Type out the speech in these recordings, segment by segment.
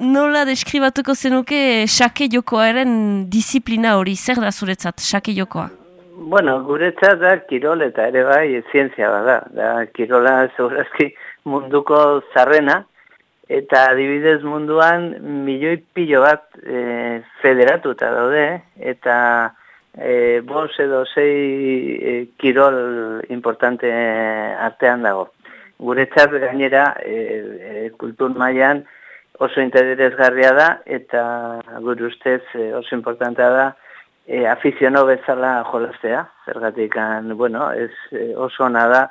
nola deskribatuko zenuke xake jokoaren disiplina hori, zer da zuretzat xake jokoa? Bueno, guretzat da kirol eta ere bai zientzia bada. Da, kirola segurazki munduko zarrena, eta adibidez munduan milioi pilo bat e, federatuta daude, eta e, bos edo zei e, kirol importante artean dago. Guretzat gainera e, e, kultur mailan oso interesgarria da, eta gure ustez e, oso importantea da, e, afiziono bezala jolaztea, zergatik, bueno, ez, e, oso ona da,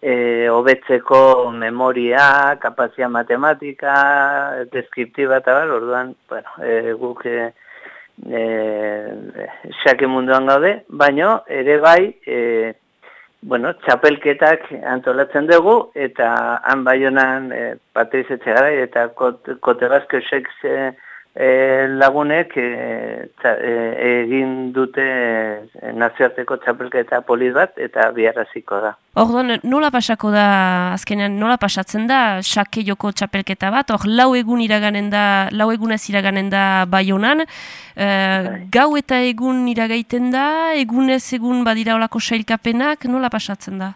e, obetzeko memoria, kapazia matematika, deskriptiba eta bar, orduan, bueno, e, guk e, e, xake munduan gaude, baino, ere bai, e, bueno, txapelketak antolatzen dugu, eta han bai honan e, Patriz Etxegara, eta kote, kote e, lagunek e, e, egin dute e, nazioarteko txapelketa polit bat eta biarraziko da. Orduan, nola pasako da, azkenean, nola pasatzen da, xake joko txapelketa bat, hor, lau egun iraganen da, lau egunez iraganen da bai honan, e, gau eta egun iragaiten da, egunez egun badira olako sailkapenak, nola pasatzen da?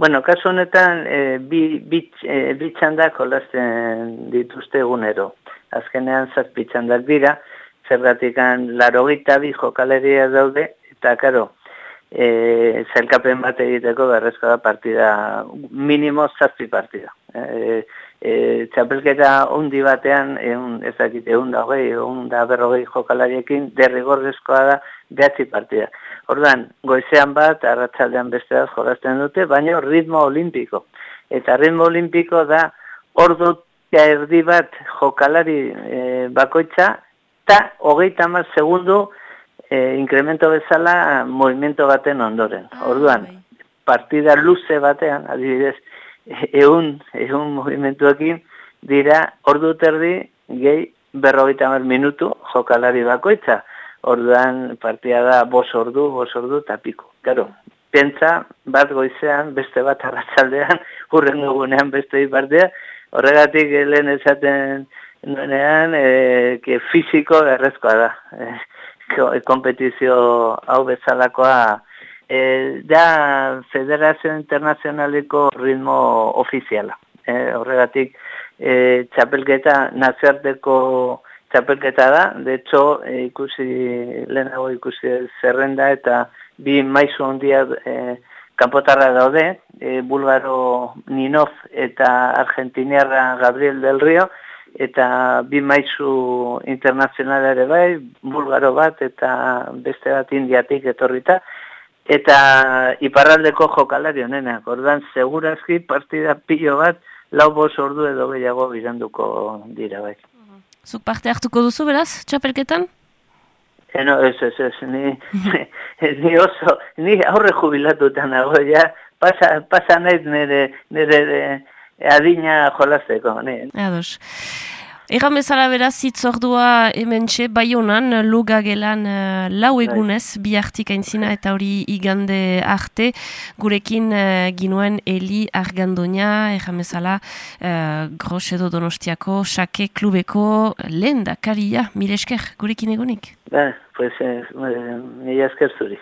Bueno, kasu honetan, e, bi, bi, e, bi txandak dituzte egunero azkenean zazpitzan dut dira, zergatikan laro bi jokaleria daude, eta karo, e, zelkapen bat egiteko berrezko da partida, minimo zazpi partida. E, e, txapelketa ondi batean, egun, ez dakit, egun da hogei, egun da berrogei jokalariekin, derrigorrezkoa da behatzi partida. Ordan goizean bat, arratsaldean beste bat jolazten dute, baina ritmo olimpiko. Eta ritmo olimpiko da, ordut erdi bat jokalari e, bakoitza, eta hogeita hamar segundu e, inkremento bezala movimento baten ondoren. Ah, Orduan, bai. partida luze batean, adibidez, egun, egun movimentuekin, dira ordu terdi gehi berrogeita hamar minutu jokalari bakoitza. Orduan, partida da bos ordu, bos ordu, eta piko. Garo, pentsa, bat goizean, beste bat arratzaldean, hurren dugunean beste partida, Horregatik lehen esaten nuenean, e, que fiziko errezkoa da. E, kompetizio hau bezalakoa e, da Federazio Internazionaleko ritmo ofiziala. E, horregatik e, txapelketa nazioarteko txapelketa da, de hecho ikusi lehenago ikusi zerrenda eta bi maizu ondia e, kanpotarra daude, e, bulgaro Ninov eta argentiniarra Gabriel del Rio, eta bi maizu internazionala ere bai, bulgaro bat eta beste bat indiatik etorrita, eta iparraldeko jokalari honenak, ordan segurazki partida pilo bat, lau bos ordu edo gehiago biranduko dira bai. Zuk parte hartuko duzu beraz, txapelketan? Eno, ez, ez, ez, ni, ni oso, ni aurre jubilatuta nago, ja, pasa, pasa nahi nire, nire adina jolazteko, ni. Ados. Egan bezala beraz, zitzordua hemen txe, bai honan, luga gelan uh, lau egunez, bi hartik aintzina eta hori igande arte, gurekin uh, ginuen Eli Argandonia, egan bezala, uh, gros edo donostiako, sake klubeko lehen da, karia, mire esker, gurekin egonik. Ba, pues, eh, mire esker zuri.